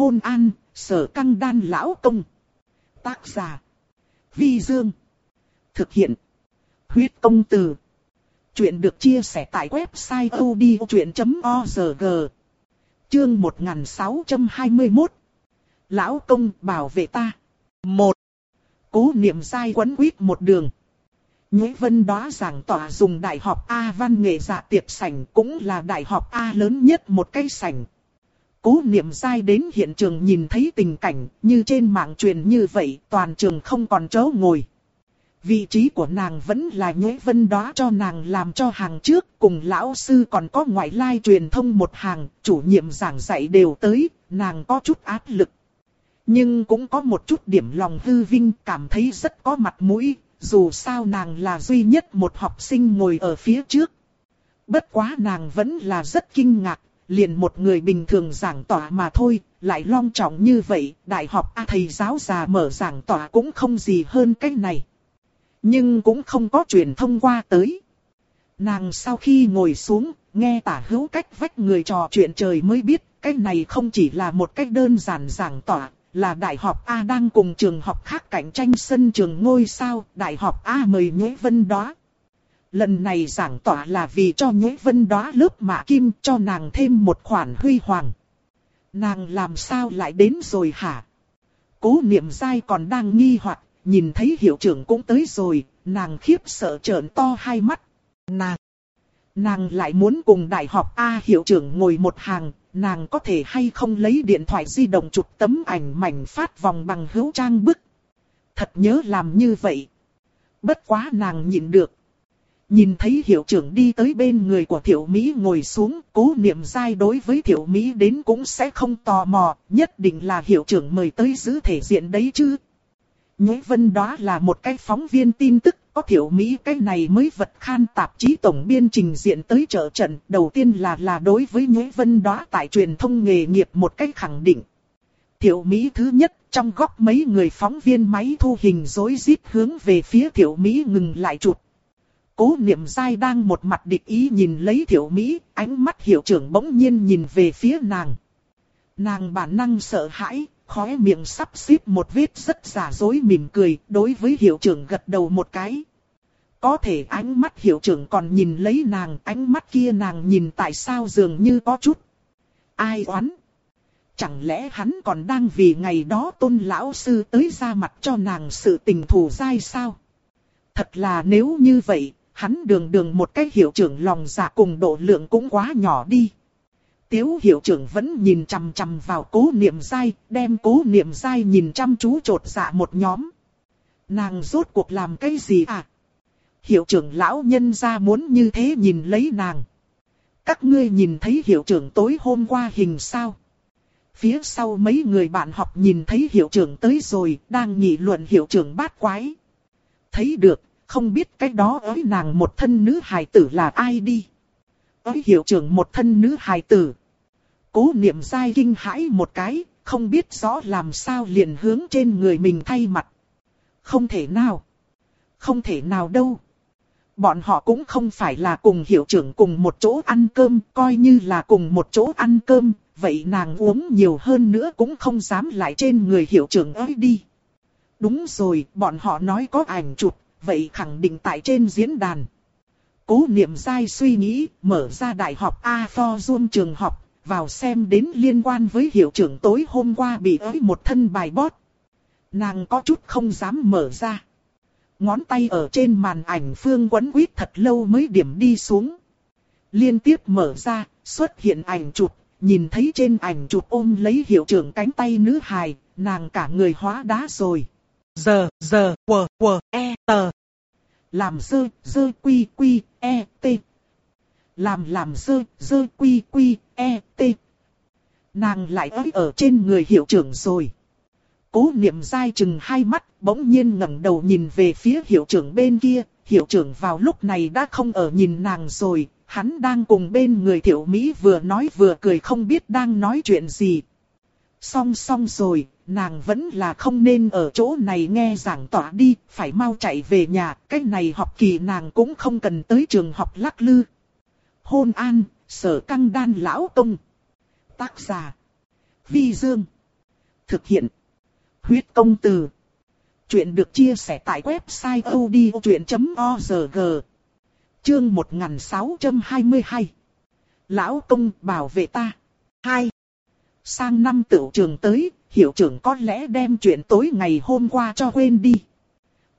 hôn an, sở căng đan lão công. Tác giả. Vi Dương. Thực hiện. Huyết công từ. Chuyện được chia sẻ tại website odchuyện.org. Chương 1621. Lão công bảo vệ ta. một Cố niệm sai quấn quýt một đường. Nhế Vân đó giảng tỏa dùng đại học A văn nghệ dạ tiệp sảnh cũng là đại học A lớn nhất một cái sảnh. Cố niệm sai đến hiện trường nhìn thấy tình cảnh như trên mạng truyền như vậy toàn trường không còn chỗ ngồi. Vị trí của nàng vẫn là Nhuế Vân đó cho nàng làm cho hàng trước cùng lão sư còn có ngoại lai truyền thông một hàng, chủ nhiệm giảng dạy đều tới, nàng có chút áp lực. Nhưng cũng có một chút điểm lòng hư vinh cảm thấy rất có mặt mũi, dù sao nàng là duy nhất một học sinh ngồi ở phía trước. Bất quá nàng vẫn là rất kinh ngạc, liền một người bình thường giảng tỏa mà thôi, lại long trọng như vậy, đại học A thầy giáo già mở giảng tỏa cũng không gì hơn cái này. Nhưng cũng không có truyền thông qua tới. Nàng sau khi ngồi xuống, nghe tả hữu cách vách người trò chuyện trời mới biết, cái này không chỉ là một cách đơn giản giảng tỏa, là đại học A đang cùng trường học khác cạnh tranh sân trường ngôi sao, đại học A mời Nhuế Vân đó. Lần này giảng tỏa là vì cho Nhuế Vân đóa lớp mạ kim cho nàng thêm một khoản huy hoàng. Nàng làm sao lại đến rồi hả? Cố niệm dai còn đang nghi hoặc nhìn thấy hiệu trưởng cũng tới rồi, nàng khiếp sợ trợn to hai mắt. Nàng, nàng lại muốn cùng đại học A hiệu trưởng ngồi một hàng, nàng có thể hay không lấy điện thoại di động chụp tấm ảnh mảnh phát vòng bằng hữu trang bức. Thật nhớ làm như vậy. Bất quá nàng nhịn được. Nhìn thấy hiệu trưởng đi tới bên người của thiểu Mỹ ngồi xuống, cố niệm dai đối với thiểu Mỹ đến cũng sẽ không tò mò, nhất định là hiệu trưởng mời tới giữ thể diện đấy chứ. Nhế vân đó là một cái phóng viên tin tức, có thiểu Mỹ cái này mới vật khan tạp chí tổng biên trình diện tới trợ trận. Đầu tiên là là đối với Nhế vân đó tại truyền thông nghề nghiệp một cách khẳng định. Thiểu Mỹ thứ nhất, trong góc mấy người phóng viên máy thu hình rối rít hướng về phía thiểu Mỹ ngừng lại chụp. Cố niệm dai đang một mặt địch ý nhìn lấy thiểu Mỹ, ánh mắt hiệu trưởng bỗng nhiên nhìn về phía nàng. Nàng bản năng sợ hãi, khóe miệng sắp xếp một vết rất giả dối mỉm cười, đối với hiệu trưởng gật đầu một cái. Có thể ánh mắt hiệu trưởng còn nhìn lấy nàng, ánh mắt kia nàng nhìn tại sao dường như có chút. Ai oán? Chẳng lẽ hắn còn đang vì ngày đó tôn lão sư tới ra mặt cho nàng sự tình thù dai sao? Thật là nếu như vậy, hắn đường đường một cái hiệu trưởng lòng dạ cùng độ lượng cũng quá nhỏ đi. Tiếu hiệu trưởng vẫn nhìn chằm chằm vào cố niệm dai, đem cố niệm dai nhìn chăm chú trột dạ một nhóm. Nàng rốt cuộc làm cái gì à? Hiệu trưởng lão nhân ra muốn như thế nhìn lấy nàng. Các ngươi nhìn thấy hiệu trưởng tối hôm qua hình sao? Phía sau mấy người bạn học nhìn thấy hiệu trưởng tới rồi, đang nghị luận hiệu trưởng bát quái. Thấy được, không biết cái đó ấy nàng một thân nữ hài tử là ai đi. Ấy hiệu trưởng một thân nữ hài tử. Cố niệm dai kinh hãi một cái, không biết rõ làm sao liền hướng trên người mình thay mặt. Không thể nào. Không thể nào đâu. Bọn họ cũng không phải là cùng hiệu trưởng cùng một chỗ ăn cơm, coi như là cùng một chỗ ăn cơm, vậy nàng uống nhiều hơn nữa cũng không dám lại trên người hiệu trưởng ấy đi. Đúng rồi, bọn họ nói có ảnh chụp, vậy khẳng định tại trên diễn đàn. Cố niệm dai suy nghĩ, mở ra đại học A For Zoom trường học, vào xem đến liên quan với hiệu trưởng tối hôm qua bị ới một thân bài bót. Nàng có chút không dám mở ra. Ngón tay ở trên màn ảnh phương quấn quýt thật lâu mới điểm đi xuống. Liên tiếp mở ra, xuất hiện ảnh chụp, nhìn thấy trên ảnh chụp ôm lấy hiệu trưởng cánh tay nữ hài, nàng cả người hóa đá rồi. Giờ, giờ, quờ, quờ, e, tờ. Làm dơ, dơ quy quy, e, t, làm làm dơ, dơ quy quy, e, t. Nàng lại ới ở trên người hiệu trưởng rồi. Cố niệm dai chừng hai mắt, bỗng nhiên ngẩng đầu nhìn về phía hiệu trưởng bên kia. Hiệu trưởng vào lúc này đã không ở nhìn nàng rồi, hắn đang cùng bên người thiểu Mỹ vừa nói vừa cười không biết đang nói chuyện gì. Xong xong rồi, nàng vẫn là không nên ở chỗ này nghe giảng tỏa đi, phải mau chạy về nhà, cái này học kỳ nàng cũng không cần tới trường học lắc lư hôn an, sở căng đan lão công. Tác giả. Vi Dương. Thực hiện. Huyết công từ. Chuyện được chia sẻ tại website odchuyện.org. Chương 1622. Lão công bảo vệ ta. 2. Sang năm tựu trường tới, hiệu trưởng có lẽ đem chuyện tối ngày hôm qua cho quên đi.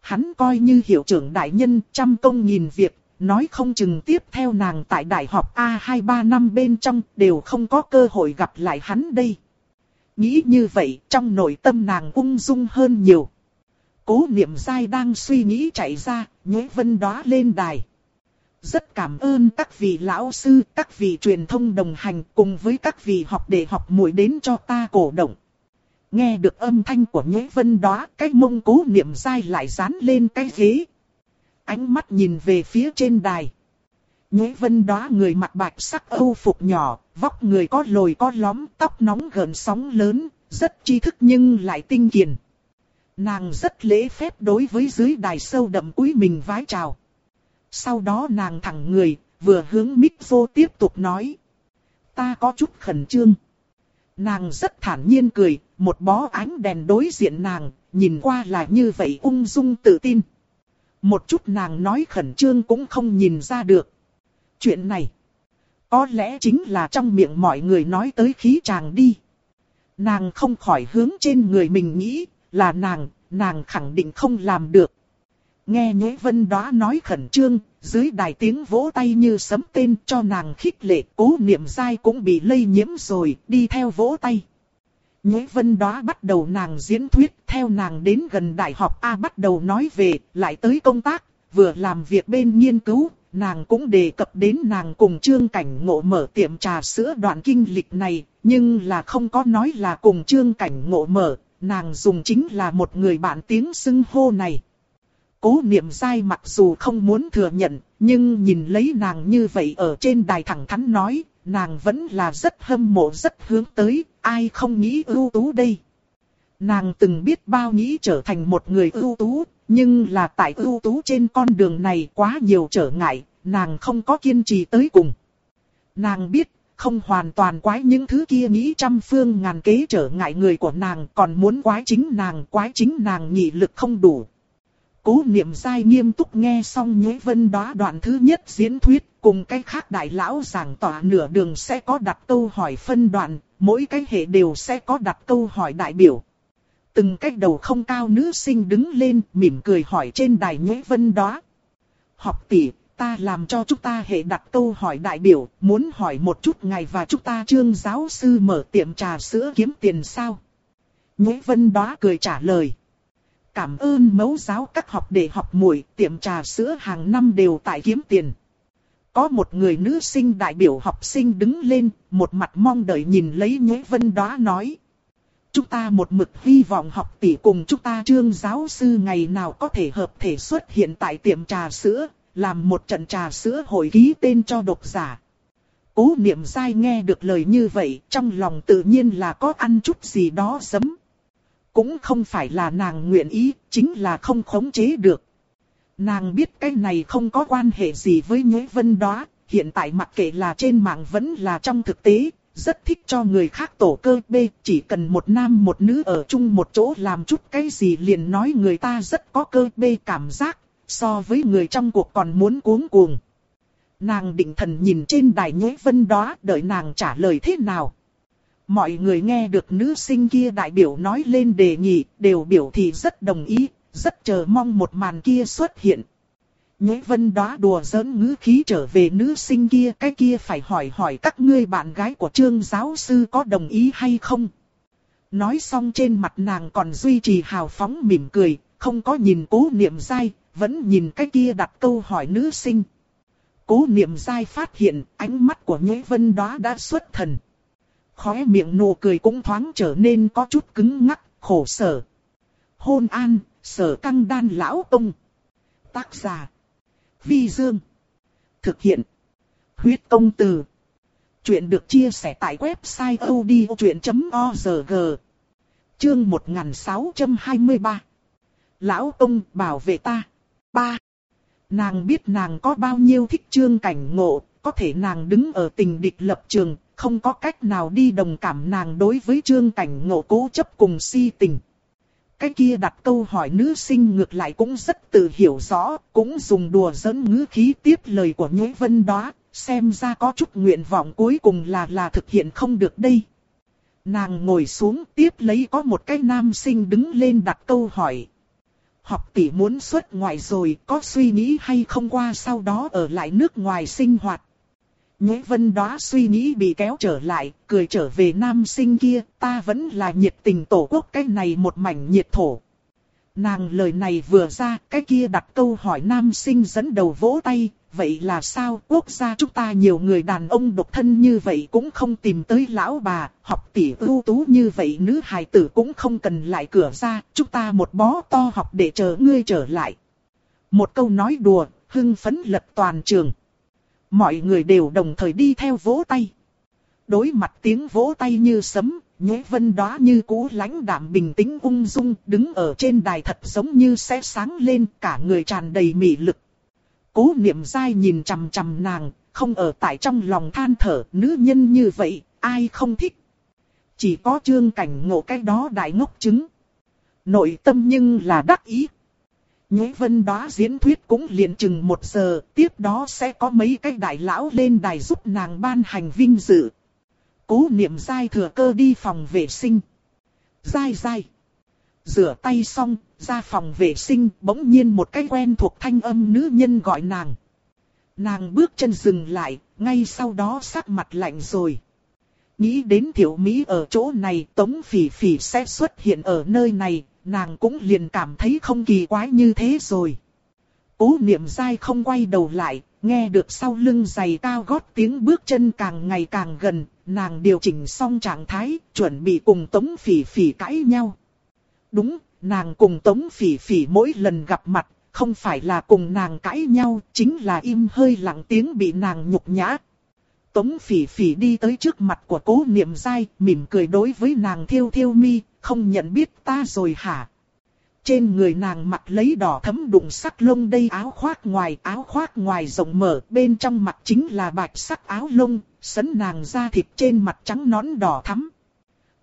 Hắn coi như hiệu trưởng đại nhân trăm công nghìn việc, nói không chừng tiếp theo nàng tại đại học A23 năm bên trong đều không có cơ hội gặp lại hắn đây. Nghĩ như vậy, trong nội tâm nàng ung dung hơn nhiều. Cố niệm dai đang suy nghĩ chạy ra, nhế vân đó lên đài. Rất cảm ơn các vị lão sư, các vị truyền thông đồng hành cùng với các vị học để học muội đến cho ta cổ động. Nghe được âm thanh của nhế vân đó, cái mông cố niệm dai lại dán lên cái ghế. Ánh mắt nhìn về phía trên đài. Nhế vân đó người mặc bạch sắc âu phục nhỏ, vóc người có lồi có lõm, tóc nóng gần sóng lớn, rất tri thức nhưng lại tinh kiền. Nàng rất lễ phép đối với dưới đài sâu đậm cúi mình vái chào. Sau đó nàng thẳng người, vừa hướng mic vô tiếp tục nói. Ta có chút khẩn trương. Nàng rất thản nhiên cười, một bó ánh đèn đối diện nàng, nhìn qua là như vậy ung dung tự tin. Một chút nàng nói khẩn trương cũng không nhìn ra được. Chuyện này, có lẽ chính là trong miệng mọi người nói tới khí chàng đi. Nàng không khỏi hướng trên người mình nghĩ, là nàng, nàng khẳng định không làm được. Nghe Nhế Vân đó nói khẩn trương, dưới đài tiếng vỗ tay như sấm tên cho nàng khích lệ, cố niệm dai cũng bị lây nhiễm rồi, đi theo vỗ tay. Nhế Vân đó bắt đầu nàng diễn thuyết, theo nàng đến gần đại học A bắt đầu nói về, lại tới công tác, vừa làm việc bên nghiên cứu, nàng cũng đề cập đến nàng cùng Trương Cảnh Ngộ mở tiệm trà sữa đoạn kinh lịch này, nhưng là không có nói là cùng Trương Cảnh Ngộ mở, nàng dùng chính là một người bạn tiếng xưng hô này. Cố niệm dai mặc dù không muốn thừa nhận, nhưng nhìn lấy nàng như vậy ở trên đài thẳng thắn nói, nàng vẫn là rất hâm mộ rất hướng tới, ai không nghĩ ưu tú đây. Nàng từng biết bao nghĩ trở thành một người ưu tú, nhưng là tại ưu tú trên con đường này quá nhiều trở ngại, nàng không có kiên trì tới cùng. Nàng biết, không hoàn toàn quái những thứ kia nghĩ trăm phương ngàn kế trở ngại người của nàng, còn muốn quái chính nàng, quái chính nàng nhị lực không đủ. Cố niệm dai nghiêm túc nghe xong nhĩ vân đó đoạn thứ nhất diễn thuyết, cùng cái khác đại lão giảng tỏa nửa đường sẽ có đặt câu hỏi phân đoạn, mỗi cái hệ đều sẽ có đặt câu hỏi đại biểu. Từng cách đầu không cao nữ sinh đứng lên, mỉm cười hỏi trên đài nhĩ vân đó. Học tỷ, ta làm cho chúng ta hệ đặt câu hỏi đại biểu, muốn hỏi một chút ngày và chúng ta trương giáo sư mở tiệm trà sữa kiếm tiền sao? nhĩ vân đó cười trả lời. Cảm ơn mẫu giáo các học để học muội tiệm trà sữa hàng năm đều tại kiếm tiền. Có một người nữ sinh đại biểu học sinh đứng lên, một mặt mong đợi nhìn lấy Nhuế Vân đó nói. Chúng ta một mực hy vọng học tỷ cùng chúng ta trương giáo sư ngày nào có thể hợp thể xuất hiện tại tiệm trà sữa, làm một trận trà sữa hội ký tên cho độc giả. Cố niệm dai nghe được lời như vậy, trong lòng tự nhiên là có ăn chút gì đó sấm. Cũng không phải là nàng nguyện ý, chính là không khống chế được. Nàng biết cái này không có quan hệ gì với Nhuế Vân đó, hiện tại mặc kệ là trên mạng vẫn là trong thực tế, rất thích cho người khác tổ cơ B, chỉ cần một nam một nữ ở chung một chỗ làm chút cái gì liền nói người ta rất có cơ B cảm giác, so với người trong cuộc còn muốn cuống cuồng. Nàng định thần nhìn trên đài Nhuế Vân đó, đợi nàng trả lời thế nào. Mọi người nghe được nữ sinh kia đại biểu nói lên đề nghị, đều biểu thị rất đồng ý, rất chờ mong một màn kia xuất hiện. Nhế vân đó đùa giỡn ngữ khí trở về nữ sinh kia, cái kia phải hỏi hỏi các ngươi bạn gái của trương giáo sư có đồng ý hay không. Nói xong trên mặt nàng còn duy trì hào phóng mỉm cười, không có nhìn cố niệm dai, vẫn nhìn cái kia đặt câu hỏi nữ sinh. Cố niệm dai phát hiện ánh mắt của nhế vân đó đã xuất thần khóe miệng nụ cười cũng thoáng trở nên có chút cứng ngắc, khổ sở. Hôn an, sở căng đan lão ông. Tác giả. Vi Dương. Thực hiện. Huyết công từ. Chuyện được chia sẻ tại website odchuyện.org. Chương 1623. Lão ông bảo vệ ta. 3. Nàng biết nàng có bao nhiêu thích trương cảnh ngộ, có thể nàng đứng ở tình địch lập trường, không có cách nào đi đồng cảm nàng đối với trương cảnh ngộ cố chấp cùng si tình. Cái kia đặt câu hỏi nữ sinh ngược lại cũng rất tự hiểu rõ, cũng dùng đùa dẫn ngữ khí tiếp lời của nhối vân đó, xem ra có chút nguyện vọng cuối cùng là là thực hiện không được đây. Nàng ngồi xuống tiếp lấy có một cái nam sinh đứng lên đặt câu hỏi. Học tỷ muốn xuất ngoại rồi có suy nghĩ hay không qua sau đó ở lại nước ngoài sinh hoạt. Nhế vân đó suy nghĩ bị kéo trở lại, cười trở về nam sinh kia, ta vẫn là nhiệt tình tổ quốc cái này một mảnh nhiệt thổ. Nàng lời này vừa ra, cái kia đặt câu hỏi nam sinh dẫn đầu vỗ tay, vậy là sao quốc gia chúng ta nhiều người đàn ông độc thân như vậy cũng không tìm tới lão bà, học tỷ ưu tú như vậy nữ hài tử cũng không cần lại cửa ra, chúng ta một bó to học để chờ ngươi trở lại. Một câu nói đùa, hưng phấn lật toàn trường. Mọi người đều đồng thời đi theo vỗ tay. Đối mặt tiếng vỗ tay như sấm, nhế vân đó như cũ lãnh đạm bình tĩnh ung dung, đứng ở trên đài thật giống như sẽ sáng lên, cả người tràn đầy mị lực. Cố niệm dai nhìn chằm chằm nàng, không ở tại trong lòng than thở, nữ nhân như vậy, ai không thích. Chỉ có trương cảnh ngộ cái đó đại ngốc chứng. Nội tâm nhưng là đắc ý. Nhế vân đó diễn thuyết cũng liền chừng một giờ, tiếp đó sẽ có mấy cái đại lão lên đài giúp nàng ban hành vinh dự. Cố niệm dai thừa cơ đi phòng vệ sinh. Dai dai. Rửa tay xong, ra phòng vệ sinh, bỗng nhiên một cái quen thuộc thanh âm nữ nhân gọi nàng. Nàng bước chân dừng lại, ngay sau đó sắc mặt lạnh rồi. Nghĩ đến thiểu Mỹ ở chỗ này, Tống Phỉ Phỉ sẽ xuất hiện ở nơi này, nàng cũng liền cảm thấy không kỳ quái như thế rồi. Cố niệm dai không quay đầu lại, nghe được sau lưng giày cao gót tiếng bước chân càng ngày càng gần, nàng điều chỉnh xong trạng thái, chuẩn bị cùng Tống Phỉ Phỉ cãi nhau. Đúng, nàng cùng Tống Phỉ Phỉ mỗi lần gặp mặt, không phải là cùng nàng cãi nhau, chính là im hơi lặng tiếng bị nàng nhục nhã. Tống Phỉ Phỉ đi tới trước mặt của cố niệm dai, mỉm cười đối với nàng thiêu thiêu mi, không nhận biết ta rồi hả? Trên người nàng mặc lấy đỏ thấm đụng sắc lông đây áo khoác ngoài, áo khoác ngoài rộng mở, bên trong mặt chính là bạch sắc áo lông, sấn nàng da thịt trên mặt trắng nón đỏ thắm.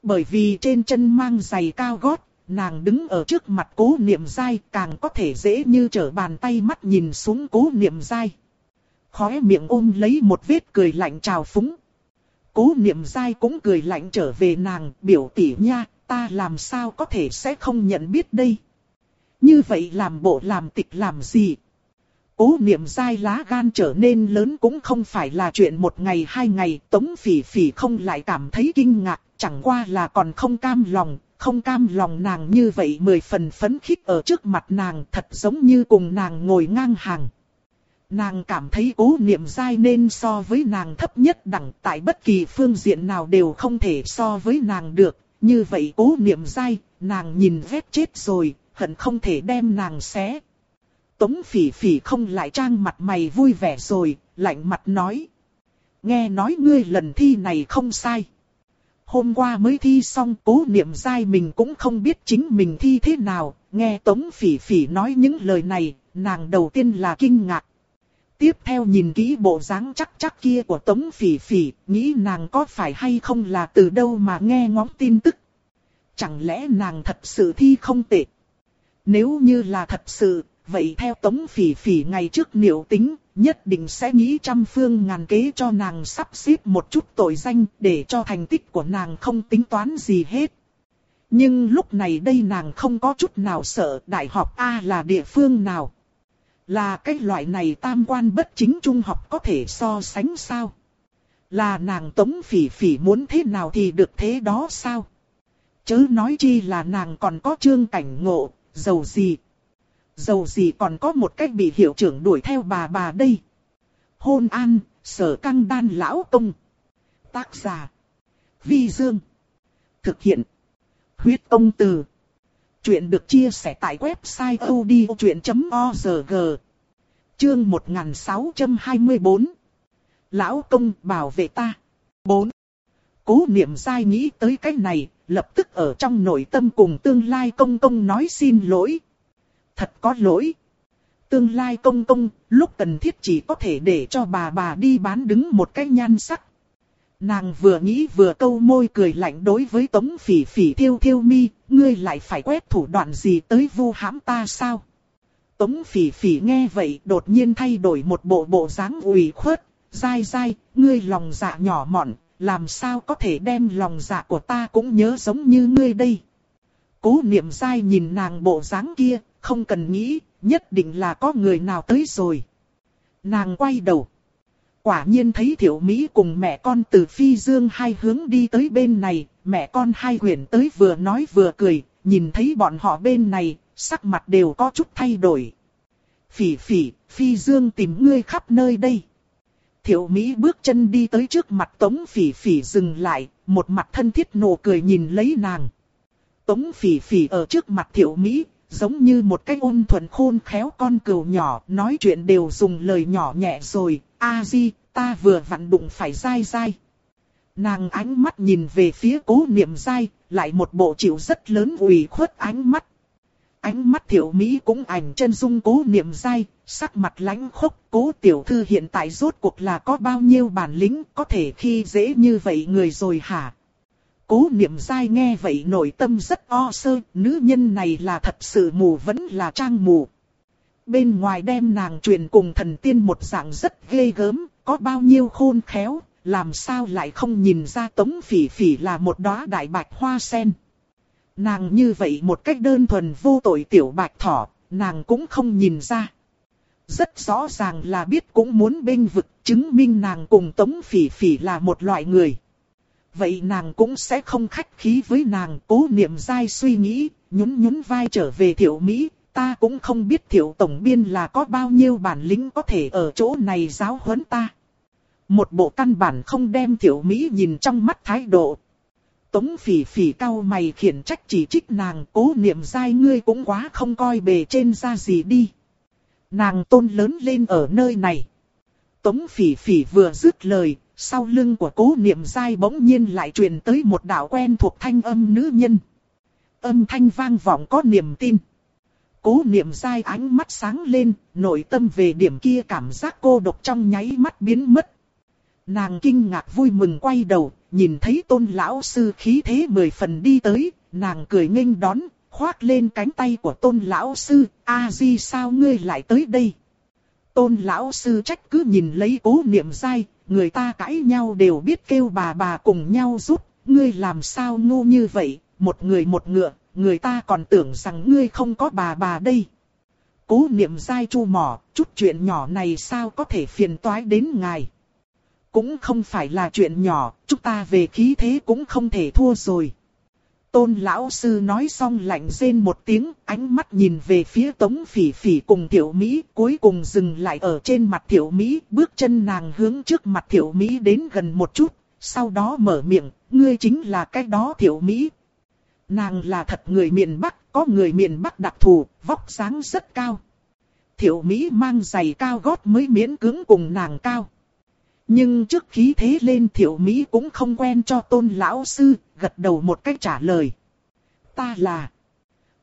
Bởi vì trên chân mang giày cao gót, nàng đứng ở trước mặt cố niệm dai càng có thể dễ như trở bàn tay mắt nhìn xuống cố niệm dai. Khóe miệng ôm lấy một vết cười lạnh trào phúng. Cố niệm dai cũng cười lạnh trở về nàng, biểu tỷ nha, ta làm sao có thể sẽ không nhận biết đây. Như vậy làm bộ làm tịch làm gì? Cố niệm dai lá gan trở nên lớn cũng không phải là chuyện một ngày hai ngày, tống phỉ phỉ không lại cảm thấy kinh ngạc, chẳng qua là còn không cam lòng, không cam lòng nàng như vậy mười phần phấn khích ở trước mặt nàng thật giống như cùng nàng ngồi ngang hàng. Nàng cảm thấy cố niệm dai nên so với nàng thấp nhất đẳng tại bất kỳ phương diện nào đều không thể so với nàng được. Như vậy cố niệm dai, nàng nhìn vết chết rồi, hận không thể đem nàng xé. Tống phỉ phỉ không lại trang mặt mày vui vẻ rồi, lạnh mặt nói. Nghe nói ngươi lần thi này không sai. Hôm qua mới thi xong cố niệm dai mình cũng không biết chính mình thi thế nào, nghe Tống phỉ phỉ nói những lời này, nàng đầu tiên là kinh ngạc. Tiếp theo nhìn kỹ bộ dáng chắc chắc kia của Tống Phỉ Phỉ, nghĩ nàng có phải hay không là từ đâu mà nghe ngóng tin tức. Chẳng lẽ nàng thật sự thi không tệ? Nếu như là thật sự, vậy theo Tống Phỉ Phỉ ngày trước liệu tính, nhất định sẽ nghĩ trăm phương ngàn kế cho nàng sắp xếp một chút tội danh để cho thành tích của nàng không tính toán gì hết. Nhưng lúc này đây nàng không có chút nào sợ đại học A là địa phương nào. Là cái loại này tam quan bất chính trung học có thể so sánh sao? Là nàng tống phỉ phỉ muốn thế nào thì được thế đó sao? Chớ nói chi là nàng còn có trương cảnh ngộ, giàu gì? Giàu gì còn có một cách bị hiệu trưởng đuổi theo bà bà đây? Hôn an, sở căng đan lão công. Tác giả. Vi Dương. Thực hiện. Huyết công từ. Chuyện được chia sẻ tại website odchuyện.org Chương 1624 Lão công bảo vệ ta 4. Cố niệm dai nghĩ tới cái này, lập tức ở trong nội tâm cùng tương lai công công nói xin lỗi. Thật có lỗi. Tương lai công công, lúc cần thiết chỉ có thể để cho bà bà đi bán đứng một cái nhan sắc. Nàng vừa nghĩ vừa câu môi cười lạnh đối với tống phỉ phỉ thiêu thiêu mi, ngươi lại phải quét thủ đoạn gì tới vu hãm ta sao? Tống phỉ phỉ nghe vậy đột nhiên thay đổi một bộ bộ dáng ủy khuất, dai dai, ngươi lòng dạ nhỏ mọn, làm sao có thể đem lòng dạ của ta cũng nhớ giống như ngươi đây. Cố niệm dai nhìn nàng bộ dáng kia, không cần nghĩ, nhất định là có người nào tới rồi. Nàng quay đầu. Quả nhiên thấy Thiệu Mỹ cùng mẹ con từ phi dương hai hướng đi tới bên này, mẹ con hai quyển tới vừa nói vừa cười, nhìn thấy bọn họ bên này, sắc mặt đều có chút thay đổi. Phỉ phỉ, phi dương tìm ngươi khắp nơi đây. Thiệu Mỹ bước chân đi tới trước mặt Tống Phỉ Phỉ dừng lại, một mặt thân thiết nụ cười nhìn lấy nàng. Tống Phỉ Phỉ ở trước mặt Thiệu Mỹ, giống như một cái ôn thuần khôn khéo con cừu nhỏ, nói chuyện đều dùng lời nhỏ nhẹ rồi, a di, ta vừa vặn đụng phải dai dai. Nàng ánh mắt nhìn về phía cố niệm dai, lại một bộ chịu rất lớn ủy khuất ánh mắt. Ánh mắt thiểu Mỹ cũng ảnh chân dung cố niệm dai, sắc mặt lãnh khốc. Cố tiểu thư hiện tại rốt cuộc là có bao nhiêu bản lĩnh có thể khi dễ như vậy người rồi hả? Cố niệm dai nghe vậy nội tâm rất o sơ, nữ nhân này là thật sự mù vẫn là trang mù. Bên ngoài đem nàng truyền cùng thần tiên một dạng rất ghê gớm, có bao nhiêu khôn khéo, làm sao lại không nhìn ra tống phỉ phỉ là một đóa đại bạch hoa sen. Nàng như vậy một cách đơn thuần vô tội tiểu bạch thỏ, nàng cũng không nhìn ra. Rất rõ ràng là biết cũng muốn bênh vực chứng minh nàng cùng tống phỉ phỉ là một loại người. Vậy nàng cũng sẽ không khách khí với nàng cố niệm dai suy nghĩ, nhún nhún vai trở về thiệu Mỹ. Ta cũng không biết thiệu tổng biên là có bao nhiêu bản lĩnh có thể ở chỗ này giáo huấn ta. Một bộ căn bản không đem thiệu Mỹ nhìn trong mắt thái độ, Tống phỉ phỉ cao mày khiển trách chỉ trích nàng cố niệm dai ngươi cũng quá không coi bề trên ra gì đi. Nàng tôn lớn lên ở nơi này. Tống phỉ phỉ vừa dứt lời, sau lưng của cố niệm dai bỗng nhiên lại truyền tới một đạo quen thuộc thanh âm nữ nhân. Âm thanh vang vọng có niềm tin. Cố niệm dai ánh mắt sáng lên, nội tâm về điểm kia cảm giác cô độc trong nháy mắt biến mất. Nàng kinh ngạc vui mừng quay đầu, nhìn thấy tôn lão sư khí thế mười phần đi tới, nàng cười nghênh đón, khoác lên cánh tay của tôn lão sư, a di sao ngươi lại tới đây. Tôn lão sư trách cứ nhìn lấy cố niệm dai, người ta cãi nhau đều biết kêu bà bà cùng nhau giúp, ngươi làm sao ngu như vậy, một người một ngựa, người ta còn tưởng rằng ngươi không có bà bà đây. Cố niệm dai chu mỏ, chút chuyện nhỏ này sao có thể phiền toái đến ngài. Cũng không phải là chuyện nhỏ, chúng ta về khí thế cũng không thể thua rồi. Tôn lão sư nói xong lạnh rên một tiếng, ánh mắt nhìn về phía tống phỉ phỉ cùng tiểu Mỹ, cuối cùng dừng lại ở trên mặt tiểu Mỹ, bước chân nàng hướng trước mặt tiểu Mỹ đến gần một chút, sau đó mở miệng, ngươi chính là cái đó tiểu Mỹ. Nàng là thật người miền Bắc, có người miền Bắc đặc thù, vóc dáng rất cao. Tiểu Mỹ mang giày cao gót mới miễn cứng cùng nàng cao. Nhưng trước khí thế lên thiểu Mỹ cũng không quen cho tôn lão sư, gật đầu một cách trả lời. Ta là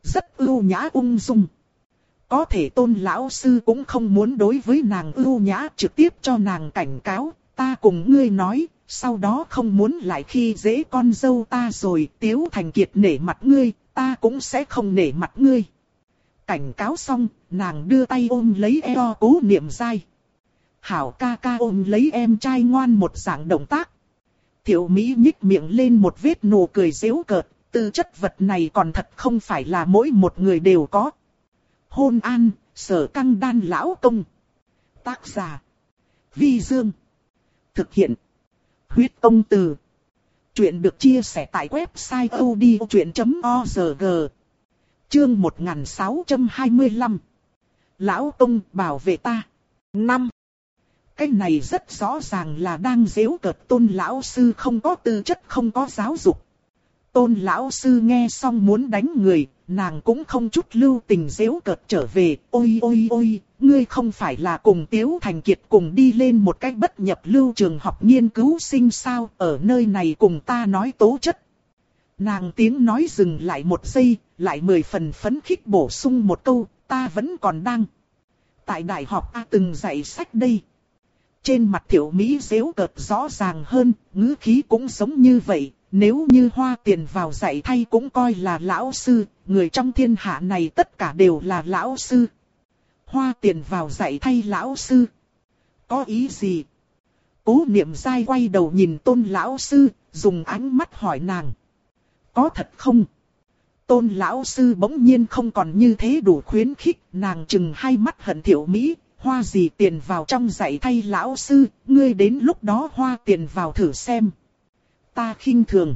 rất ưu nhã ung dung. Có thể tôn lão sư cũng không muốn đối với nàng ưu nhã trực tiếp cho nàng cảnh cáo, ta cùng ngươi nói, sau đó không muốn lại khi dễ con dâu ta rồi, tiếu thành kiệt nể mặt ngươi, ta cũng sẽ không nể mặt ngươi. Cảnh cáo xong, nàng đưa tay ôm lấy eo cố niệm dai hảo ca ca ôm lấy em trai ngoan một dạng động tác. Thiệu Mỹ nhích miệng lên một vết nụ cười dễu cợt, tư chất vật này còn thật không phải là mỗi một người đều có. Hôn an, sở căng đan lão công. Tác giả. Vi Dương. Thực hiện. Huyết công từ. Chuyện được chia sẻ tại website odchuyện.org. Chương 1625. Lão công bảo vệ ta. 5. Cái này rất rõ ràng là đang dễu cợt tôn lão sư không có tư chất không có giáo dục. Tôn lão sư nghe xong muốn đánh người, nàng cũng không chút lưu tình dễu cợt trở về. Ôi ôi ôi, ngươi không phải là cùng Tiếu Thành Kiệt cùng đi lên một cách bất nhập lưu trường học nghiên cứu sinh sao, ở nơi này cùng ta nói tố chất. Nàng tiếng nói dừng lại một giây, lại mười phần phấn khích bổ sung một câu, ta vẫn còn đang. Tại đại học A từng dạy sách đây. Trên mặt tiểu Mỹ dễu cợt rõ ràng hơn, ngữ khí cũng giống như vậy. Nếu như hoa tiền vào dạy thay cũng coi là lão sư, người trong thiên hạ này tất cả đều là lão sư. Hoa tiền vào dạy thay lão sư. Có ý gì? Cố niệm dai quay đầu nhìn tôn lão sư, dùng ánh mắt hỏi nàng. Có thật không? Tôn lão sư bỗng nhiên không còn như thế đủ khuyến khích, nàng chừng hai mắt hận thiểu Mỹ, hoa gì tiền vào trong dạy thay lão sư, ngươi đến lúc đó hoa tiền vào thử xem. Ta khinh thường.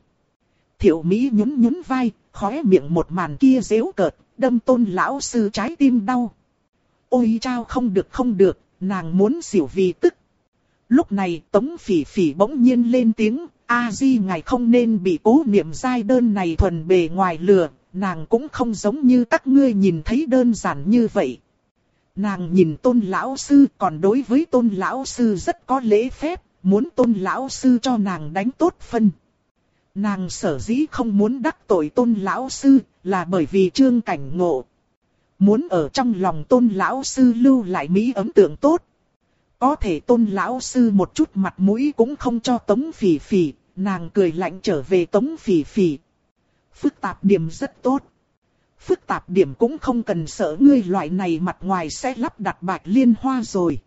Thiệu Mỹ nhún nhún vai, khóe miệng một màn kia dễu cợt, đâm tôn lão sư trái tim đau. Ôi chao không được không được, nàng muốn xỉu vì tức. Lúc này tống phỉ phỉ bỗng nhiên lên tiếng, A-di ngài không nên bị cố niệm giai đơn này thuần bề ngoài lừa, nàng cũng không giống như các ngươi nhìn thấy đơn giản như vậy. Nàng nhìn tôn lão sư còn đối với tôn lão sư rất có lễ phép, muốn tôn lão sư cho nàng đánh tốt phân. Nàng sở dĩ không muốn đắc tội tôn lão sư là bởi vì trương cảnh ngộ. Muốn ở trong lòng tôn lão sư lưu lại mỹ ấn tượng tốt. Có thể tôn lão sư một chút mặt mũi cũng không cho tống phỉ phỉ, nàng cười lạnh trở về tống phỉ phỉ. Phức tạp điểm rất tốt. Phức tạp điểm cũng không cần sợ ngươi loại này mặt ngoài sẽ lắp đặt bạch liên hoa rồi.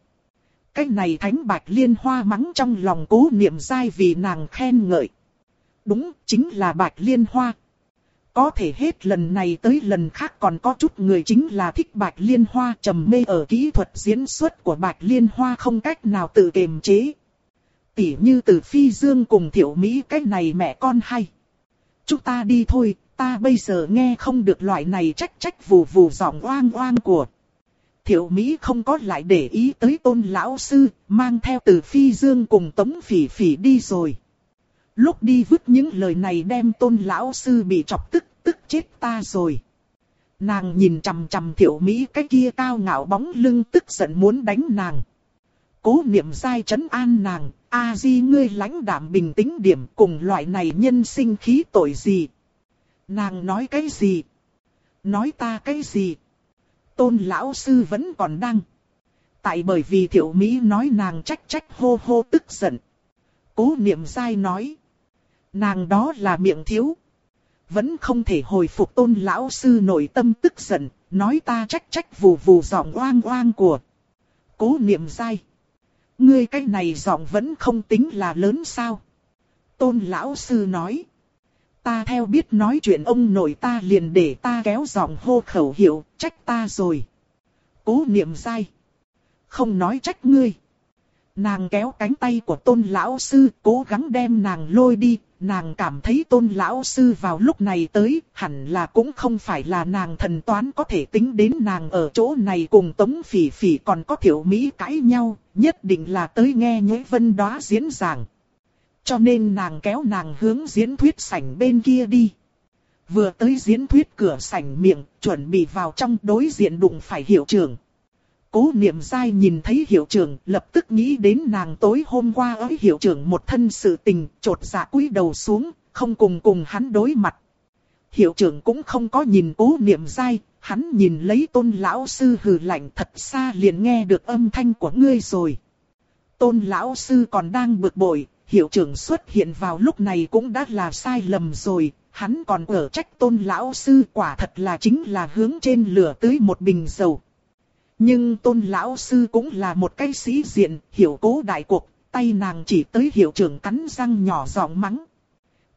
Cái này thánh bạch liên hoa mắng trong lòng cố niệm dai vì nàng khen ngợi. Đúng, chính là bạch liên hoa. Có thể hết lần này tới lần khác còn có chút người chính là thích bạch liên hoa trầm mê ở kỹ thuật diễn xuất của bạch liên hoa không cách nào tự kiềm chế. Tỉ như từ phi dương cùng thiểu Mỹ cái này mẹ con hay. Chúng ta đi thôi, ta bây giờ nghe không được loại này trách trách vù vù giọng oang oang của. Thiệu Mỹ không có lại để ý tới tôn lão sư, mang theo từ phi dương cùng tống phỉ phỉ đi rồi. Lúc đi vứt những lời này đem tôn lão sư bị chọc tức, tức chết ta rồi. Nàng nhìn chằm chằm thiệu Mỹ cái kia cao ngạo bóng lưng tức giận muốn đánh nàng. Cố niệm sai chấn an nàng, a di ngươi lãnh đạm bình tĩnh điểm cùng loại này nhân sinh khí tội gì. Nàng nói cái gì? Nói ta cái gì? Tôn lão sư vẫn còn đang. Tại bởi vì thiểu Mỹ nói nàng trách trách hô hô tức giận. Cố niệm dai nói. Nàng đó là miệng thiếu. Vẫn không thể hồi phục tôn lão sư nội tâm tức giận, nói ta trách trách vù vù giọng oang oang của. Cố niệm dai. Ngươi cái này giọng vẫn không tính là lớn sao. Tôn lão sư nói. Ta theo biết nói chuyện ông nội ta liền để ta kéo giọng hô khẩu hiệu, trách ta rồi. Cố niệm sai Không nói trách ngươi. Nàng kéo cánh tay của tôn lão sư, cố gắng đem nàng lôi đi, nàng cảm thấy tôn lão sư vào lúc này tới, hẳn là cũng không phải là nàng thần toán có thể tính đến nàng ở chỗ này cùng tống phỉ phỉ còn có thiểu mỹ cãi nhau, nhất định là tới nghe nhế vân đó diễn giảng. Cho nên nàng kéo nàng hướng diễn thuyết sảnh bên kia đi. Vừa tới diễn thuyết cửa sảnh miệng, chuẩn bị vào trong đối diện đụng phải hiệu trưởng. Cố niệm dai nhìn thấy hiệu trưởng, lập tức nghĩ đến nàng tối hôm qua ấy hiệu trưởng một thân sự tình, trột dạ cúi đầu xuống, không cùng cùng hắn đối mặt. Hiệu trưởng cũng không có nhìn cố niệm dai, hắn nhìn lấy tôn lão sư hừ lạnh thật xa liền nghe được âm thanh của ngươi rồi. Tôn lão sư còn đang bực bội, hiệu trưởng xuất hiện vào lúc này cũng đã là sai lầm rồi, hắn còn ở trách tôn lão sư quả thật là chính là hướng trên lửa tưới một bình dầu. Nhưng tôn lão sư cũng là một cái sĩ diện, hiểu cố đại cuộc, tay nàng chỉ tới hiệu trưởng cắn răng nhỏ giọng mắng.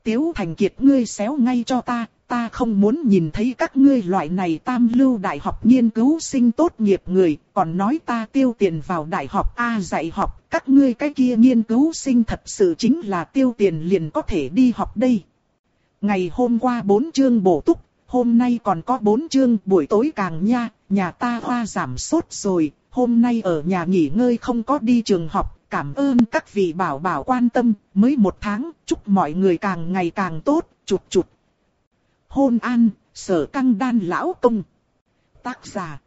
Tiếu thành kiệt ngươi xéo ngay cho ta, ta không muốn nhìn thấy các ngươi loại này tam lưu đại học nghiên cứu sinh tốt nghiệp người, còn nói ta tiêu tiền vào đại học A dạy học, các ngươi cái kia nghiên cứu sinh thật sự chính là tiêu tiền liền có thể đi học đây. Ngày hôm qua bốn chương bổ túc, hôm nay còn có bốn chương buổi tối càng nha, nhà ta hoa giảm sốt rồi, hôm nay ở nhà nghỉ ngơi không có đi trường học, cảm ơn các vị bảo bảo quan tâm, mới một tháng, chúc mọi người càng ngày càng tốt, chụt chụt. Hôn an, sở căng đan lão công. Tác giả.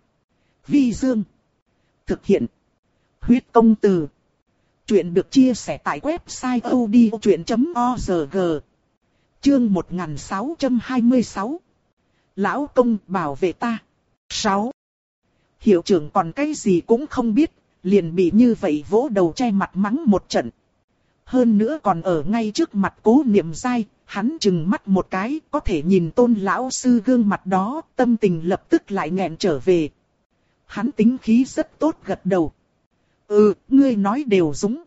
Vi Dương. Thực hiện. Huyết công từ. Chuyện được chia sẻ tại website odchuyện.org. Chương 1626. Lão công bảo vệ ta. 6. Hiệu trưởng còn cái gì cũng không biết, liền bị như vậy vỗ đầu che mặt mắng một trận. Hơn nữa còn ở ngay trước mặt cố niệm dai, hắn chừng mắt một cái, có thể nhìn tôn lão sư gương mặt đó, tâm tình lập tức lại nghẹn trở về. Hắn tính khí rất tốt gật đầu. Ừ, ngươi nói đều đúng.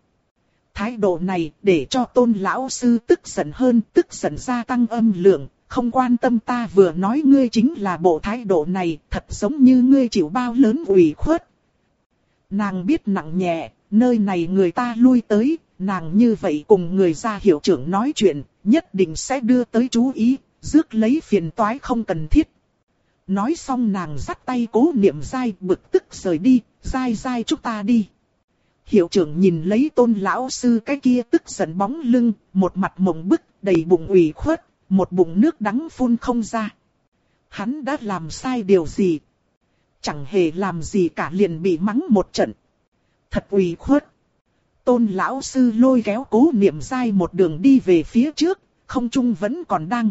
Thái độ này để cho tôn lão sư tức giận hơn, tức giận gia tăng âm lượng, không quan tâm ta vừa nói ngươi chính là bộ thái độ này, thật giống như ngươi chịu bao lớn ủy khuất. Nàng biết nặng nhẹ, nơi này người ta lui tới, nàng như vậy cùng người ra hiệu trưởng nói chuyện, nhất định sẽ đưa tới chú ý, rước lấy phiền toái không cần thiết. Nói xong nàng dắt tay cố niệm dai bực tức rời đi, dai dai chúng ta đi. Hiệu trưởng nhìn lấy tôn lão sư cái kia tức giận bóng lưng, một mặt mộng bức, đầy bụng ủy khuất, một bụng nước đắng phun không ra. Hắn đã làm sai điều gì? Chẳng hề làm gì cả liền bị mắng một trận. Thật ủy khuất. Tôn lão sư lôi kéo cố niệm dai một đường đi về phía trước, không trung vẫn còn đang.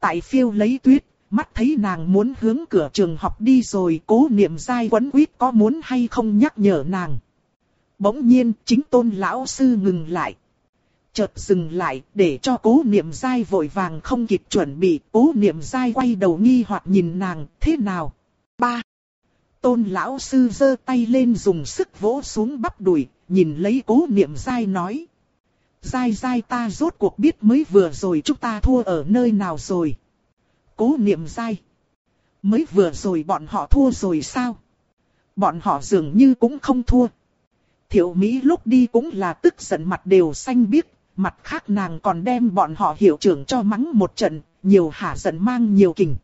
Tại phiêu lấy tuyết, mắt thấy nàng muốn hướng cửa trường học đi rồi cố niệm dai quấn quýt có muốn hay không nhắc nhở nàng. Bỗng nhiên chính tôn lão sư ngừng lại. Chợt dừng lại để cho cố niệm dai vội vàng không kịp chuẩn bị. Cố niệm dai quay đầu nghi hoặc nhìn nàng thế nào. Ba. Tôn lão sư giơ tay lên dùng sức vỗ xuống bắp đùi, nhìn lấy cố niệm dai nói. Dai dai ta rốt cuộc biết mới vừa rồi chúng ta thua ở nơi nào rồi. Cố niệm dai. Mới vừa rồi bọn họ thua rồi sao? Bọn họ dường như cũng không thua. Thiệu Mỹ lúc đi cũng là tức giận mặt đều xanh biếc, mặt khác nàng còn đem bọn họ hiệu trưởng cho mắng một trận, nhiều hả giận mang nhiều kình.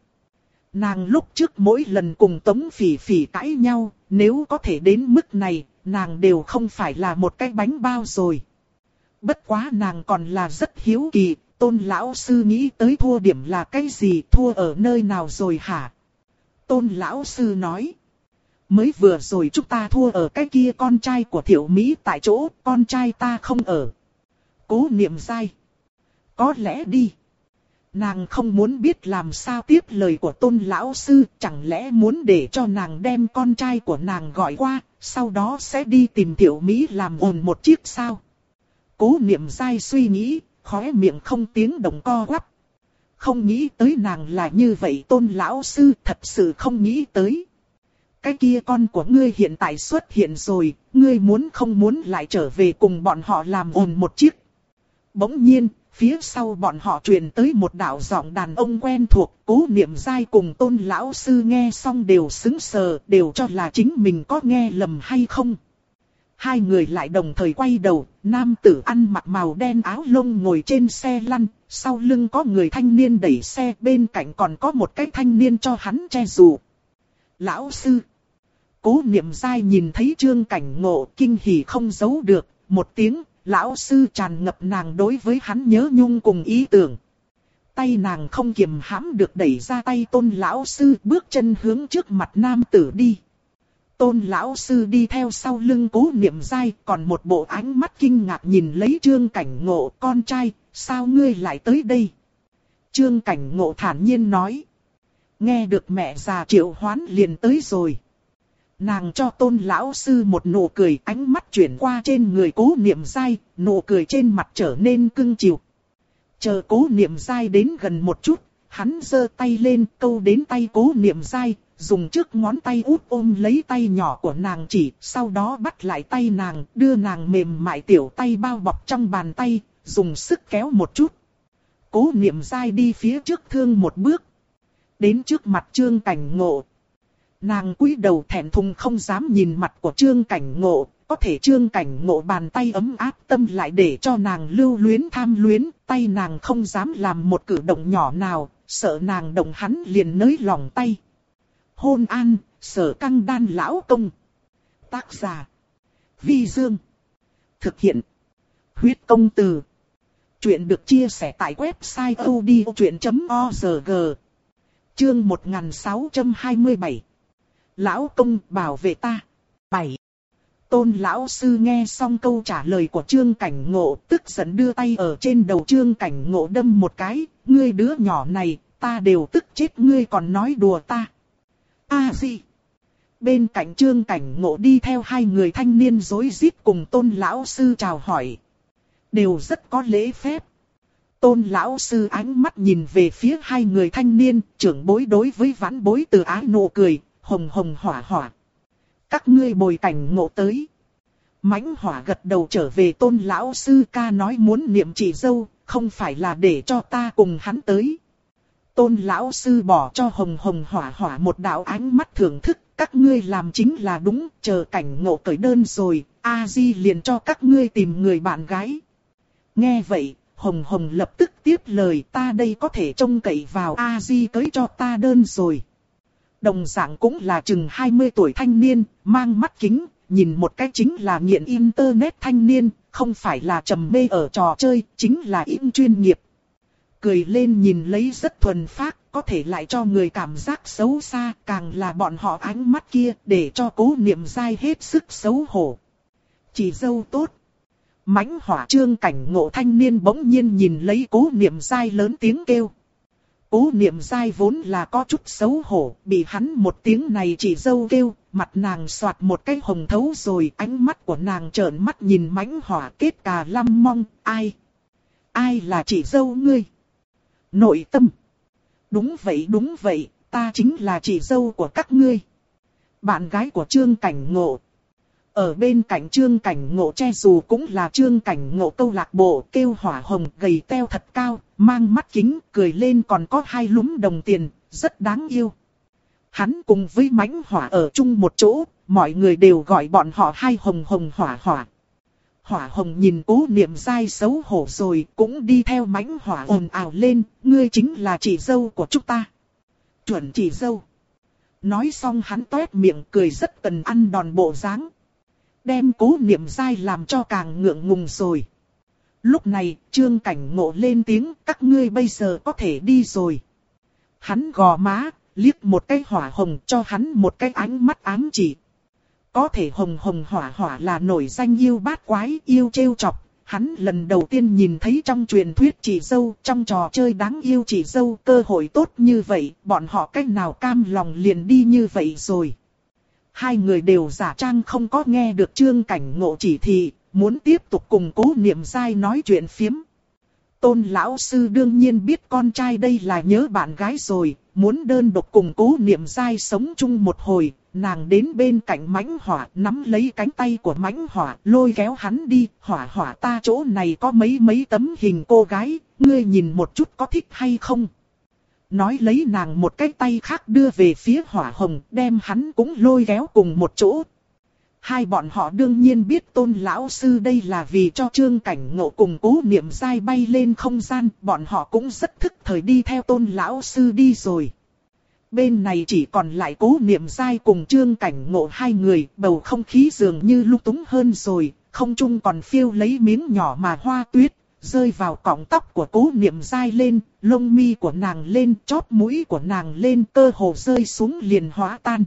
Nàng lúc trước mỗi lần cùng Tống Phỉ Phỉ cãi nhau, nếu có thể đến mức này, nàng đều không phải là một cái bánh bao rồi. Bất quá nàng còn là rất hiếu kỳ, tôn lão sư nghĩ tới thua điểm là cái gì, thua ở nơi nào rồi hả? Tôn lão sư nói. Mới vừa rồi chúng ta thua ở cái kia con trai của thiểu Mỹ tại chỗ, con trai ta không ở. Cố niệm sai. Có lẽ đi. Nàng không muốn biết làm sao tiếp lời của tôn lão sư, chẳng lẽ muốn để cho nàng đem con trai của nàng gọi qua, sau đó sẽ đi tìm tiểu Mỹ làm ồn một chiếc sao. Cố niệm dai suy nghĩ, khóe miệng không tiếng động co quắp. Không nghĩ tới nàng là như vậy tôn lão sư thật sự không nghĩ tới. Cái kia con của ngươi hiện tại xuất hiện rồi, ngươi muốn không muốn lại trở về cùng bọn họ làm ồn một chiếc. Bỗng nhiên, phía sau bọn họ truyền tới một đạo giọng đàn ông quen thuộc, cố niệm dai cùng tôn lão sư nghe xong đều xứng sờ, đều cho là chính mình có nghe lầm hay không. Hai người lại đồng thời quay đầu, nam tử ăn mặc màu đen áo lông ngồi trên xe lăn, sau lưng có người thanh niên đẩy xe, bên cạnh còn có một cái thanh niên cho hắn che dù. Lão sư Cố niệm dai nhìn thấy trương cảnh ngộ kinh hỉ không giấu được, một tiếng, lão sư tràn ngập nàng đối với hắn nhớ nhung cùng ý tưởng. Tay nàng không kiềm hãm được đẩy ra tay tôn lão sư bước chân hướng trước mặt nam tử đi. Tôn lão sư đi theo sau lưng cố niệm dai còn một bộ ánh mắt kinh ngạc nhìn lấy trương cảnh ngộ con trai, sao ngươi lại tới đây? Trương cảnh ngộ thản nhiên nói. Nghe được mẹ già triệu hoán liền tới rồi. Nàng cho tôn lão sư một nụ cười ánh mắt chuyển qua trên người cố niệm dai, nụ cười trên mặt trở nên cưng chiều. Chờ cố niệm dai đến gần một chút, hắn giơ tay lên câu đến tay cố niệm dai, dùng trước ngón tay út ôm lấy tay nhỏ của nàng chỉ, sau đó bắt lại tay nàng, đưa nàng mềm mại tiểu tay bao bọc trong bàn tay, dùng sức kéo một chút. Cố niệm dai đi phía trước thương một bước. Đến trước mặt trương cảnh ngộ, Nàng cúi đầu thẹn thùng không dám nhìn mặt của trương cảnh ngộ, có thể trương cảnh ngộ bàn tay ấm áp tâm lại để cho nàng lưu luyến tham luyến, tay nàng không dám làm một cử động nhỏ nào, sợ nàng động hắn liền nới lòng tay. Hôn an, sở căng đan lão công. Tác giả. Vi Dương. Thực hiện. Huyết công từ. Chuyện được chia sẻ tại website odchuyện.org. Chương 1627 lão công bảo vệ ta. 7. Tôn lão sư nghe xong câu trả lời của trương cảnh ngộ, tức giận đưa tay ở trên đầu trương cảnh ngộ đâm một cái, ngươi đứa nhỏ này, ta đều tức chết ngươi còn nói đùa ta. A gì? Bên cạnh trương cảnh ngộ đi theo hai người thanh niên dối rít cùng tôn lão sư chào hỏi. Đều rất có lễ phép. Tôn lão sư ánh mắt nhìn về phía hai người thanh niên, trưởng bối đối với vãn bối từ ái nụ cười, hồng hồng hỏa hỏa. Các ngươi bồi cảnh ngộ tới. mãnh hỏa gật đầu trở về tôn lão sư ca nói muốn niệm chỉ dâu, không phải là để cho ta cùng hắn tới. Tôn lão sư bỏ cho hồng hồng hỏa hỏa một đạo ánh mắt thưởng thức, các ngươi làm chính là đúng, chờ cảnh ngộ cởi đơn rồi, A-di liền cho các ngươi tìm người bạn gái. Nghe vậy, hồng hồng lập tức tiếp lời ta đây có thể trông cậy vào A-di cưới cho ta đơn rồi. Đồng dạng cũng là chừng 20 tuổi thanh niên, mang mắt kính, nhìn một cách chính là nghiện internet thanh niên, không phải là trầm mê ở trò chơi, chính là im chuyên nghiệp. Cười lên nhìn lấy rất thuần phác, có thể lại cho người cảm giác xấu xa, càng là bọn họ ánh mắt kia, để cho cố niệm dai hết sức xấu hổ. Chỉ dâu tốt. mãnh hỏa trương cảnh ngộ thanh niên bỗng nhiên nhìn lấy cố niệm dai lớn tiếng kêu. Cố niệm dai vốn là có chút xấu hổ, bị hắn một tiếng này chỉ dâu kêu, mặt nàng soạt một cái hồng thấu rồi, ánh mắt của nàng trợn mắt nhìn mãnh hỏa kết cà lăm mong, ai? Ai là chỉ dâu ngươi? Nội tâm. Đúng vậy đúng vậy, ta chính là chỉ dâu của các ngươi. Bạn gái của Trương Cảnh Ngộ. Ở bên cạnh Trương Cảnh Ngộ che dù cũng là Trương Cảnh Ngộ câu lạc bộ kêu hỏa hồng gầy teo thật cao, mang mắt kính, cười lên còn có hai lúm đồng tiền, rất đáng yêu. Hắn cùng với mãnh hỏa ở chung một chỗ, mọi người đều gọi bọn họ hai hồng hồng hỏa hỏa. Hỏa hồng nhìn cố niệm dai xấu hổ rồi, cũng đi theo mãnh hỏa ồn ào lên, ngươi chính là chị dâu của chúng ta. Chuẩn chị dâu. Nói xong hắn toét miệng cười rất cần ăn đòn bộ dáng Đem cố niệm dai làm cho càng ngượng ngùng rồi. Lúc này, trương cảnh ngộ lên tiếng, các ngươi bây giờ có thể đi rồi. Hắn gò má, liếc một cái hỏa hồng cho hắn một cái ánh mắt ám chỉ. Có thể hồng hồng hỏa hỏa là nổi danh yêu bát quái, yêu trêu chọc. Hắn lần đầu tiên nhìn thấy trong truyền thuyết chỉ dâu, trong trò chơi đáng yêu chỉ dâu, cơ hội tốt như vậy, bọn họ cách nào cam lòng liền đi như vậy rồi. Hai người đều giả trang không có nghe được trương cảnh ngộ chỉ thị, muốn tiếp tục cùng cố niệm dai nói chuyện phiếm. Tôn lão sư đương nhiên biết con trai đây là nhớ bạn gái rồi, muốn đơn độc cùng cố niệm dai sống chung một hồi, nàng đến bên cạnh mãnh hỏa, nắm lấy cánh tay của mãnh hỏa, lôi kéo hắn đi, hỏa hỏa ta chỗ này có mấy mấy tấm hình cô gái, ngươi nhìn một chút có thích hay không. Nói lấy nàng một cái tay khác đưa về phía hỏa hồng, đem hắn cũng lôi kéo cùng một chỗ. Hai bọn họ đương nhiên biết tôn lão sư đây là vì cho trương cảnh ngộ cùng cố niệm dai bay lên không gian, bọn họ cũng rất thức thời đi theo tôn lão sư đi rồi. Bên này chỉ còn lại cố niệm dai cùng trương cảnh ngộ hai người, bầu không khí dường như lúc túng hơn rồi, không chung còn phiêu lấy miếng nhỏ mà hoa tuyết, rơi vào cọng tóc của cố niệm dai lên, lông mi của nàng lên, chóp mũi của nàng lên, cơ hồ rơi xuống liền hóa tan.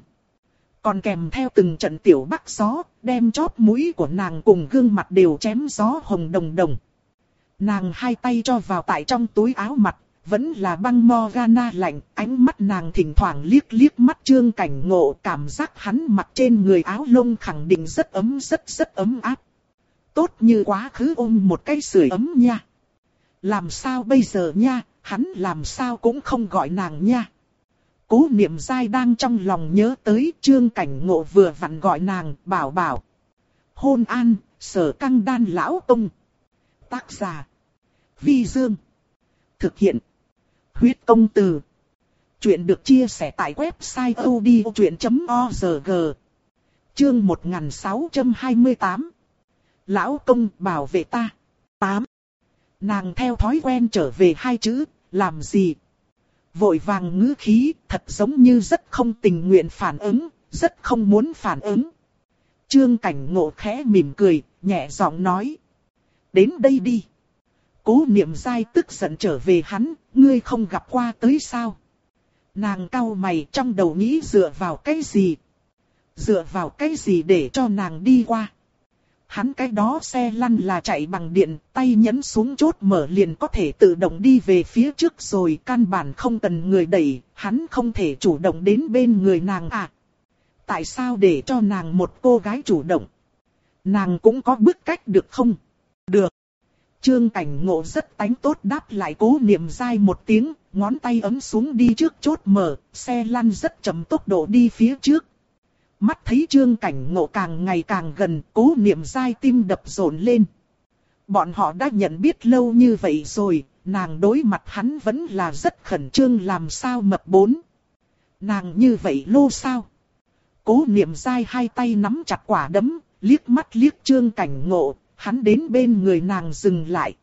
Còn kèm theo từng trận tiểu bắc gió, đem chóp mũi của nàng cùng gương mặt đều chém gió hồng đồng đồng. Nàng hai tay cho vào tại trong túi áo mặt, vẫn là băng Morgana lạnh, ánh mắt nàng thỉnh thoảng liếc liếc mắt trương cảnh ngộ cảm giác hắn mặc trên người áo lông khẳng định rất ấm rất rất ấm áp. Tốt như quá khứ ôm một cái sưởi ấm nha. Làm sao bây giờ nha, hắn làm sao cũng không gọi nàng nha. Cố niệm dai đang trong lòng nhớ tới trương cảnh ngộ vừa vặn gọi nàng, bảo bảo. Hôn an, sở căng đan lão tông. Tác giả. Vi Dương. Thực hiện. Huyết công từ. Chuyện được chia sẻ tại website odchuyện.org. Chương 1628. Lão công bảo vệ ta. 8. Nàng theo thói quen trở về hai chữ, làm gì? Vội vàng ngữ khí, thật giống như rất không tình nguyện phản ứng, rất không muốn phản ứng. Trương cảnh ngộ khẽ mỉm cười, nhẹ giọng nói. Đến đây đi. Cố niệm dai tức giận trở về hắn, ngươi không gặp qua tới sao? Nàng cau mày trong đầu nghĩ dựa vào cái gì? Dựa vào cái gì để cho nàng đi qua? Hắn cái đó xe lăn là chạy bằng điện, tay nhấn xuống chốt mở liền có thể tự động đi về phía trước rồi, căn bản không cần người đẩy, hắn không thể chủ động đến bên người nàng à. tại sao để cho nàng một cô gái chủ động? Nàng cũng có bước cách được không? Được. Trương cảnh ngộ rất tánh tốt đáp lại cố niệm dai một tiếng, ngón tay ấm xuống đi trước chốt mở, xe lăn rất chậm tốc độ đi phía trước. Mắt thấy trương cảnh ngộ càng ngày càng gần, cố niệm dai tim đập rộn lên. Bọn họ đã nhận biết lâu như vậy rồi, nàng đối mặt hắn vẫn là rất khẩn trương làm sao mập bốn. Nàng như vậy lô sao? Cố niệm dai hai tay nắm chặt quả đấm, liếc mắt liếc trương cảnh ngộ, hắn đến bên người nàng dừng lại.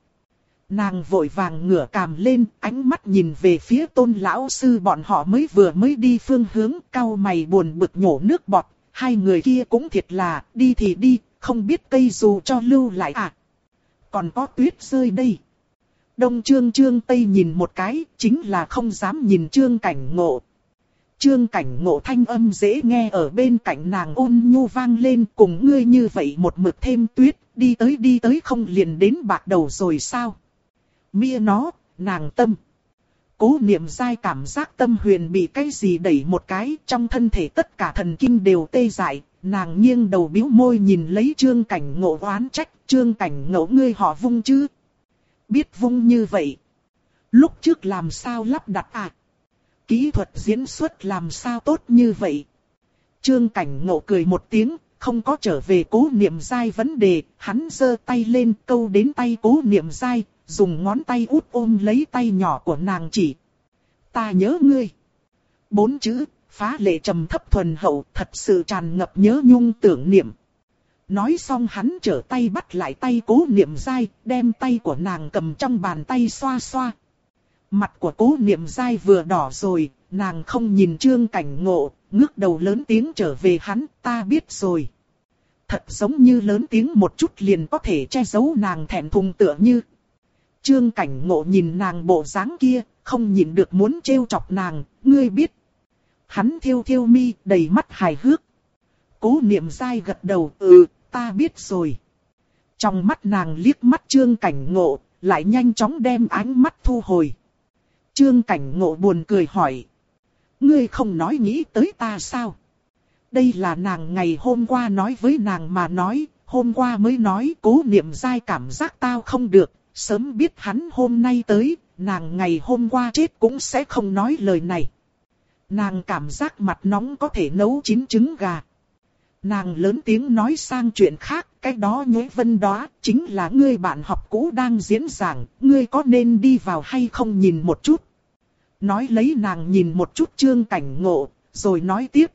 Nàng vội vàng ngửa càm lên, ánh mắt nhìn về phía tôn lão sư bọn họ mới vừa mới đi phương hướng, cao mày buồn bực nhổ nước bọt, hai người kia cũng thiệt là, đi thì đi, không biết cây dù cho lưu lại à. Còn có tuyết rơi đây. Đông trương trương tây nhìn một cái, chính là không dám nhìn trương cảnh ngộ. Trương cảnh ngộ thanh âm dễ nghe ở bên cạnh nàng ôn nhu vang lên cùng ngươi như vậy một mực thêm tuyết, đi tới đi tới không liền đến bạc đầu rồi sao? Mia nó, nàng tâm. Cố niệm dai cảm giác tâm huyền bị cái gì đẩy một cái, trong thân thể tất cả thần kinh đều tê dại, nàng nghiêng đầu biếu môi nhìn lấy trương cảnh ngộ oán trách, trương cảnh ngộ ngươi họ vung chứ. Biết vung như vậy. Lúc trước làm sao lắp đặt à? Kỹ thuật diễn xuất làm sao tốt như vậy? Trương cảnh ngộ cười một tiếng, không có trở về cố niệm dai vấn đề, hắn giơ tay lên câu đến tay cố niệm dai, dùng ngón tay út ôm lấy tay nhỏ của nàng chỉ. Ta nhớ ngươi. Bốn chữ, phá lệ trầm thấp thuần hậu, thật sự tràn ngập nhớ nhung tưởng niệm. Nói xong hắn trở tay bắt lại tay cố niệm dai, đem tay của nàng cầm trong bàn tay xoa xoa. Mặt của cố niệm dai vừa đỏ rồi, nàng không nhìn trương cảnh ngộ, ngước đầu lớn tiếng trở về hắn, ta biết rồi. Thật giống như lớn tiếng một chút liền có thể che giấu nàng thẹn thùng tựa như. Trương cảnh ngộ nhìn nàng bộ dáng kia, không nhìn được muốn trêu chọc nàng, ngươi biết. Hắn thiêu thiêu mi, đầy mắt hài hước. Cố niệm dai gật đầu, ừ, ta biết rồi. Trong mắt nàng liếc mắt trương cảnh ngộ, lại nhanh chóng đem ánh mắt thu hồi. Trương cảnh ngộ buồn cười hỏi. Ngươi không nói nghĩ tới ta sao? Đây là nàng ngày hôm qua nói với nàng mà nói, hôm qua mới nói cố niệm dai cảm giác tao không được, sớm biết hắn hôm nay tới, nàng ngày hôm qua chết cũng sẽ không nói lời này. Nàng cảm giác mặt nóng có thể nấu chín trứng gà. Nàng lớn tiếng nói sang chuyện khác, cái đó nhối vân đó, chính là ngươi bạn học cũ đang diễn giảng, ngươi có nên đi vào hay không nhìn một chút. Nói lấy nàng nhìn một chút trương cảnh ngộ, rồi nói tiếp.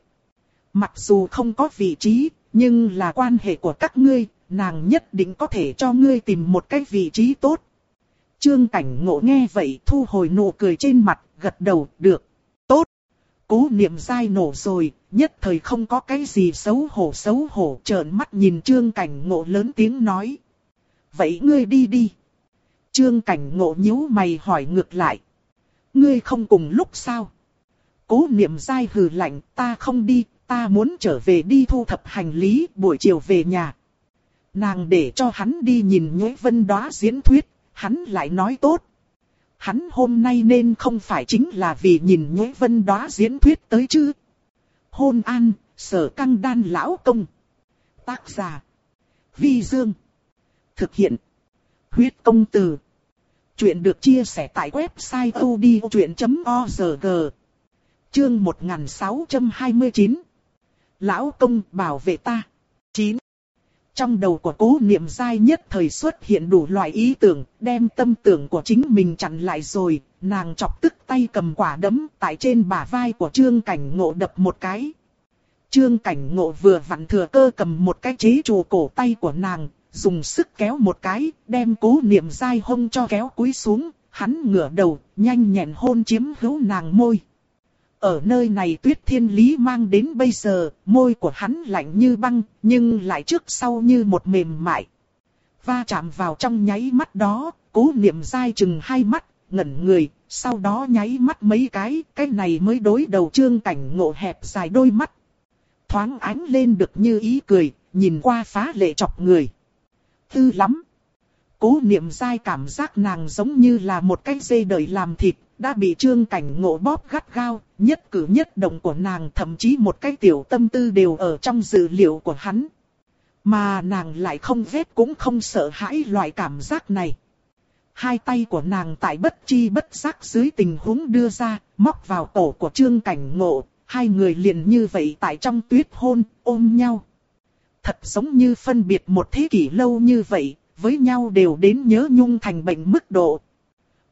Mặc dù không có vị trí, nhưng là quan hệ của các ngươi, nàng nhất định có thể cho ngươi tìm một cái vị trí tốt. Trương cảnh ngộ nghe vậy thu hồi nụ cười trên mặt, gật đầu, được, tốt. Cố niệm dai nổ rồi, nhất thời không có cái gì xấu hổ xấu hổ trợn mắt nhìn trương cảnh ngộ lớn tiếng nói. Vậy ngươi đi đi. Trương cảnh ngộ nhíu mày hỏi ngược lại. Ngươi không cùng lúc sao? Cố niệm dai hừ lạnh, ta không đi, ta muốn trở về đi thu thập hành lý, buổi chiều về nhà. Nàng để cho hắn đi nhìn nhuế vân đó diễn thuyết, hắn lại nói tốt. Hắn hôm nay nên không phải chính là vì nhìn nhuế vân đó diễn thuyết tới chứ. Hôn an, sở căng đan lão công. Tác giả. Vi Dương. Thực hiện. Huyết công từ. Chuyện được chia sẻ tại website odchuyện.org. Chương 1629. Lão công bảo vệ ta. 9. Trong đầu của cố niệm dai nhất thời xuất hiện đủ loại ý tưởng, đem tâm tưởng của chính mình chặn lại rồi, nàng chọc tức tay cầm quả đấm tại trên bả vai của trương cảnh ngộ đập một cái. Trương cảnh ngộ vừa vặn thừa cơ cầm một cái chế trù cổ tay của nàng, dùng sức kéo một cái, đem cố niệm dai hông cho kéo cúi xuống, hắn ngửa đầu, nhanh nhẹn hôn chiếm hữu nàng môi. Ở nơi này tuyết thiên lý mang đến bây giờ, môi của hắn lạnh như băng, nhưng lại trước sau như một mềm mại. Va chạm vào trong nháy mắt đó, cố niệm dai chừng hai mắt, ngẩn người, sau đó nháy mắt mấy cái, cái này mới đối đầu trương cảnh ngộ hẹp dài đôi mắt. Thoáng ánh lên được như ý cười, nhìn qua phá lệ chọc người tư lắm. Cố niệm dai cảm giác nàng giống như là một cái dây đời làm thịt, đã bị trương cảnh ngộ bóp gắt gao, nhất cử nhất động của nàng thậm chí một cái tiểu tâm tư đều ở trong dữ liệu của hắn. Mà nàng lại không ghét cũng không sợ hãi loại cảm giác này. Hai tay của nàng tại bất chi bất giác dưới tình huống đưa ra, móc vào cổ của trương cảnh ngộ, hai người liền như vậy tại trong tuyết hôn, ôm nhau. Thật giống như phân biệt một thế kỷ lâu như vậy, với nhau đều đến nhớ nhung thành bệnh mức độ.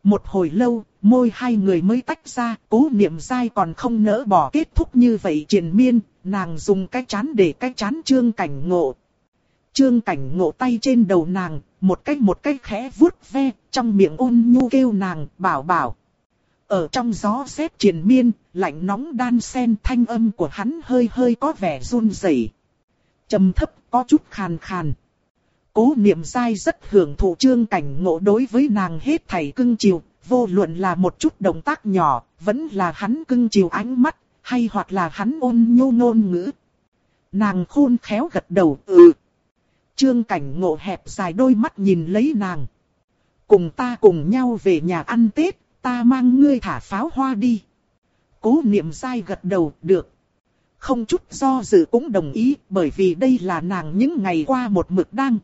Một hồi lâu, môi hai người mới tách ra, cố niệm dai còn không nỡ bỏ kết thúc như vậy triền miên, nàng dùng cái chán để cái chán trương cảnh ngộ. Trương cảnh ngộ tay trên đầu nàng, một cách một cách khẽ vuốt ve, trong miệng ôn nhu kêu nàng, bảo bảo. Ở trong gió rét triền miên, lạnh nóng đan sen thanh âm của hắn hơi hơi có vẻ run rẩy, trầm thấp, có chút khàn khàn. Cố niệm dai rất hưởng thụ trương cảnh ngộ đối với nàng hết thảy cưng chiều, vô luận là một chút động tác nhỏ, vẫn là hắn cưng chiều ánh mắt, hay hoặc là hắn ôn nhu ngôn ngữ. Nàng khôn khéo gật đầu, ừ. Trương cảnh ngộ hẹp dài đôi mắt nhìn lấy nàng. Cùng ta cùng nhau về nhà ăn Tết, ta mang ngươi thả pháo hoa đi. Cố niệm dai gật đầu, được. Không chút do dự cũng đồng ý, bởi vì đây là nàng những ngày qua một mực đang.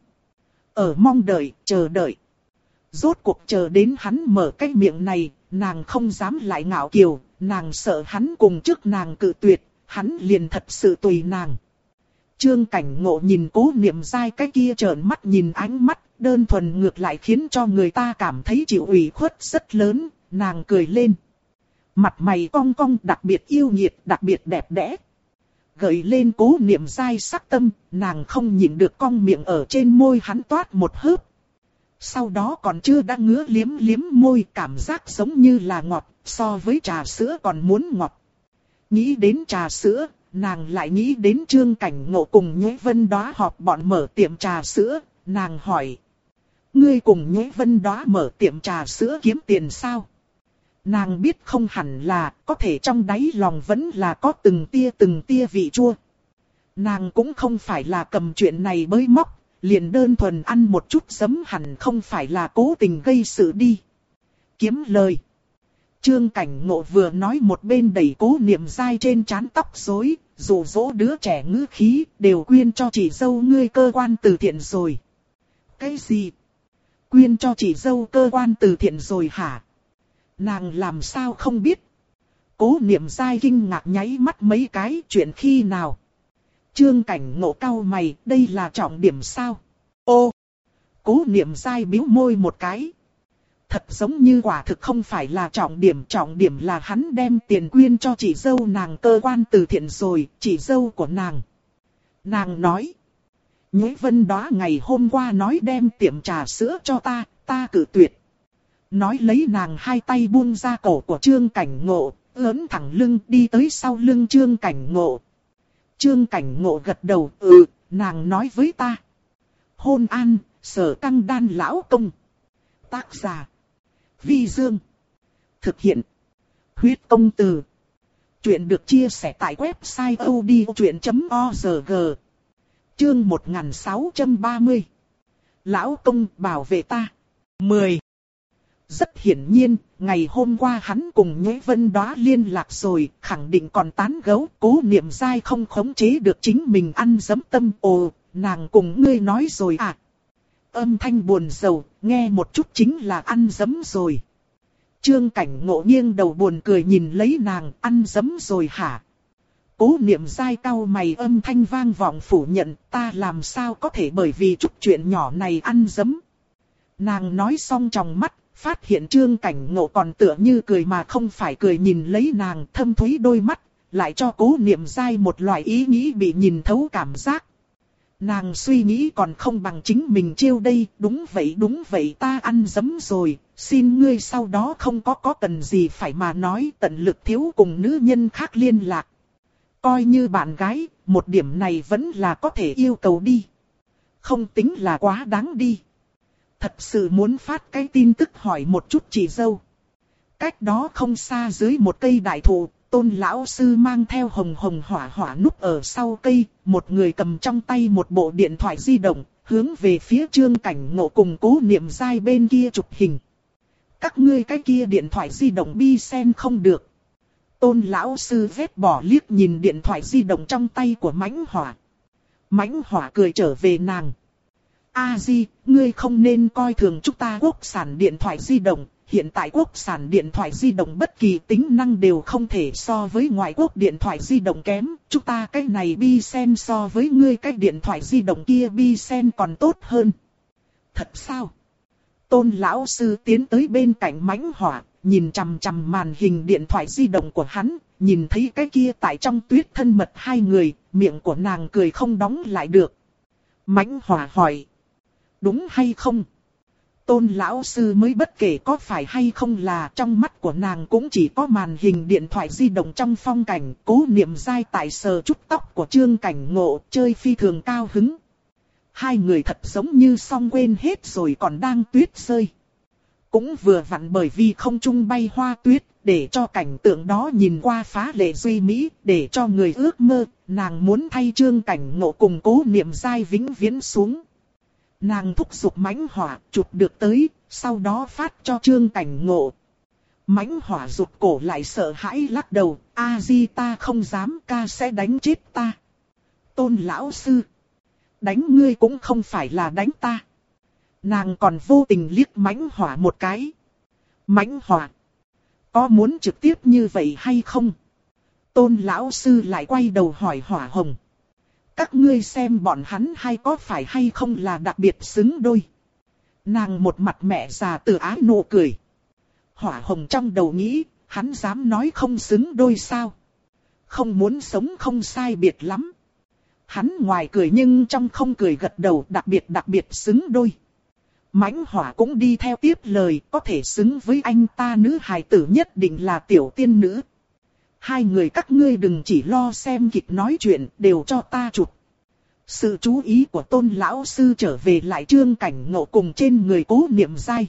Ở mong đợi, chờ đợi. Rốt cuộc chờ đến hắn mở cái miệng này, nàng không dám lại ngạo kiều, nàng sợ hắn cùng trước nàng cự tuyệt, hắn liền thật sự tùy nàng. Trương cảnh ngộ nhìn cố niệm dai cái kia trợn mắt nhìn ánh mắt, đơn thuần ngược lại khiến cho người ta cảm thấy chịu ủy khuất rất lớn, nàng cười lên. Mặt mày cong cong đặc biệt yêu nhiệt, đặc biệt đẹp đẽ. Gợi lên cố niệm dai sắc tâm, nàng không nhịn được cong miệng ở trên môi hắn toát một hớp. Sau đó còn chưa đã ngứa liếm liếm môi cảm giác giống như là ngọt, so với trà sữa còn muốn ngọt. Nghĩ đến trà sữa, nàng lại nghĩ đến trương cảnh ngộ cùng Nhế Vân đó họp bọn mở tiệm trà sữa, nàng hỏi. Ngươi cùng Nhế Vân đó mở tiệm trà sữa kiếm tiền sao? Nàng biết không hẳn là, có thể trong đáy lòng vẫn là có từng tia từng tia vị chua. Nàng cũng không phải là cầm chuyện này bới móc, liền đơn thuần ăn một chút giấm hẳn không phải là cố tình gây sự đi. Kiếm lời. Trương Cảnh Ngộ vừa nói một bên đẩy cố niệm dai trên chán tóc rối, dù dỗ đứa trẻ ngữ khí, đều quyên cho chị dâu ngươi cơ quan từ thiện rồi. Cái gì? Quyên cho chị dâu cơ quan từ thiện rồi hả? Nàng làm sao không biết? Cố niệm dai kinh ngạc nháy mắt mấy cái chuyện khi nào? Trương cảnh ngộ cao mày, đây là trọng điểm sao? Ô! Cố niệm dai biếu môi một cái. Thật giống như quả thực không phải là trọng điểm, trọng điểm là hắn đem tiền quyên cho chị dâu nàng cơ quan từ thiện rồi, chị dâu của nàng. Nàng nói. Nhế vân đó ngày hôm qua nói đem tiệm trà sữa cho ta, ta cử tuyệt. Nói lấy nàng hai tay buông ra cổ của trương cảnh ngộ, lớn thẳng lưng đi tới sau lưng trương cảnh ngộ. Trương cảnh ngộ gật đầu, ừ, nàng nói với ta. Hôn an, sở căng đan lão công. Tác giả. Vi Dương. Thực hiện. Huyết công từ. Chuyện được chia sẻ tại website odchuyện.org. Chương 1630. Lão công bảo vệ ta. 10. Rất hiển nhiên, ngày hôm qua hắn cùng Nhế Vân đó liên lạc rồi, khẳng định còn tán gấu, cố niệm dai không khống chế được chính mình ăn dấm tâm. Ồ, nàng cùng ngươi nói rồi à? Âm thanh buồn rầu, nghe một chút chính là ăn dấm rồi. Trương cảnh ngộ nghiêng đầu buồn cười nhìn lấy nàng, ăn dấm rồi hả? Cố niệm dai cao mày âm thanh vang vọng phủ nhận, ta làm sao có thể bởi vì chút chuyện nhỏ này ăn dấm. Nàng nói xong trong mắt, phát hiện trương cảnh ngộ còn tựa như cười mà không phải cười nhìn lấy nàng thâm thúy đôi mắt, lại cho cố niệm dai một loại ý nghĩ bị nhìn thấu cảm giác. Nàng suy nghĩ còn không bằng chính mình chiêu đây, đúng vậy đúng vậy ta ăn dấm rồi, xin ngươi sau đó không có có cần gì phải mà nói tận lực thiếu cùng nữ nhân khác liên lạc. Coi như bạn gái, một điểm này vẫn là có thể yêu cầu đi. Không tính là quá đáng đi. Thật sự muốn phát cái tin tức hỏi một chút chị dâu. Cách đó không xa dưới một cây đại thụ, tôn lão sư mang theo hồng hồng hỏa hỏa núp ở sau cây, một người cầm trong tay một bộ điện thoại di động, hướng về phía trương cảnh ngộ cùng cố niệm dai bên kia chụp hình. Các ngươi cái kia điện thoại di động bi sen không được. Tôn lão sư vết bỏ liếc nhìn điện thoại di động trong tay của mãnh hỏa. Mãnh hỏa cười trở về nàng. A Di, ngươi không nên coi thường chúng ta quốc sản điện thoại di động. Hiện tại quốc sản điện thoại di động bất kỳ tính năng đều không thể so với ngoại quốc điện thoại di động kém. Chúng ta cái này bi sen so với ngươi cái điện thoại di động kia bi sen còn tốt hơn. Thật sao? Tôn lão sư tiến tới bên cạnh mãnh hỏa, nhìn chằm chằm màn hình điện thoại di động của hắn, nhìn thấy cái kia tại trong tuyết thân mật hai người, miệng của nàng cười không đóng lại được. Mãnh hỏa hỏi. Đúng hay không? Tôn lão sư mới bất kể có phải hay không là trong mắt của nàng cũng chỉ có màn hình điện thoại di động trong phong cảnh, cố niệm dai tại sờ chút tóc của trương cảnh ngộ, chơi phi thường cao hứng. Hai người thật giống như song quên hết rồi còn đang tuyết rơi. Cũng vừa vặn bởi vì không trung bay hoa tuyết, để cho cảnh tượng đó nhìn qua phá lệ duy mỹ, để cho người ước mơ, nàng muốn thay trương cảnh ngộ cùng cố niệm dai vĩnh viễn xuống. Nàng thúc giục mãnh hỏa, chụp được tới, sau đó phát cho trương cảnh ngộ. Mãnh hỏa rụt cổ lại sợ hãi lắc đầu, a di ta không dám ca sẽ đánh chết ta. Tôn lão sư. Đánh ngươi cũng không phải là đánh ta. Nàng còn vô tình liếc mãnh hỏa một cái. Mãnh hỏa. Có muốn trực tiếp như vậy hay không? Tôn lão sư lại quay đầu hỏi hỏa hồng. Các ngươi xem bọn hắn hay có phải hay không là đặc biệt xứng đôi. Nàng một mặt mẹ già từ ái nụ cười. Hỏa hồng trong đầu nghĩ, hắn dám nói không xứng đôi sao. Không muốn sống không sai biệt lắm. Hắn ngoài cười nhưng trong không cười gật đầu đặc biệt đặc biệt xứng đôi. Mãnh hỏa cũng đi theo tiếp lời, có thể xứng với anh ta nữ hài tử nhất định là tiểu tiên nữ. Hai người các ngươi đừng chỉ lo xem kịch nói chuyện, đều cho ta chụp. Sự chú ý của tôn lão sư trở về lại trương cảnh ngộ cùng trên người cố niệm dai.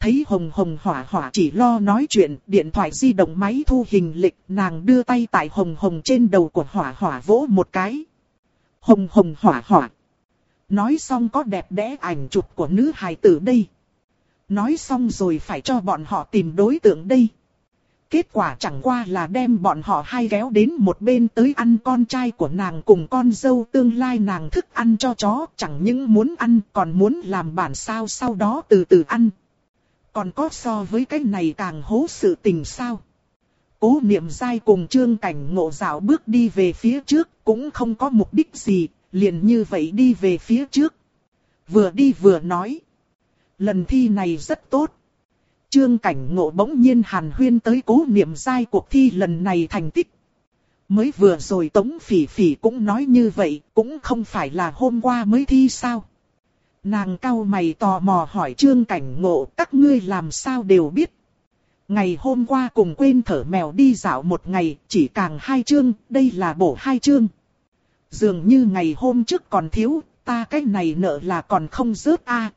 Thấy hồng hồng hỏa hỏa chỉ lo nói chuyện, điện thoại di động máy thu hình lịch, nàng đưa tay tại hồng hồng trên đầu của hỏa hỏa vỗ một cái. Hồng hồng hỏa hỏa. Nói xong có đẹp đẽ ảnh chụp của nữ hài tử đây. Nói xong rồi phải cho bọn họ tìm đối tượng đây. Kết quả chẳng qua là đem bọn họ hai kéo đến một bên tới ăn con trai của nàng cùng con dâu tương lai nàng thức ăn cho chó. Chẳng những muốn ăn còn muốn làm bản sao sau đó từ từ ăn. Còn có so với cái này càng hố sự tình sao. Cố niệm dai cùng trương cảnh ngộ dạo bước đi về phía trước cũng không có mục đích gì, liền như vậy đi về phía trước. Vừa đi vừa nói. Lần thi này rất tốt. Trương cảnh ngộ bỗng nhiên hàn huyên tới cố niệm giai cuộc thi lần này thành tích. Mới vừa rồi Tống Phỉ Phỉ cũng nói như vậy, cũng không phải là hôm qua mới thi sao. Nàng cao mày tò mò hỏi Trương Cảnh Ngộ các ngươi làm sao đều biết. Ngày hôm qua cùng quên thở mèo đi dạo một ngày, chỉ càng hai chương, đây là bổ hai chương. Dường như ngày hôm trước còn thiếu, ta cái này nợ là còn không rớt a.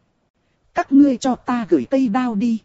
Các ngươi cho ta gửi cây đao đi.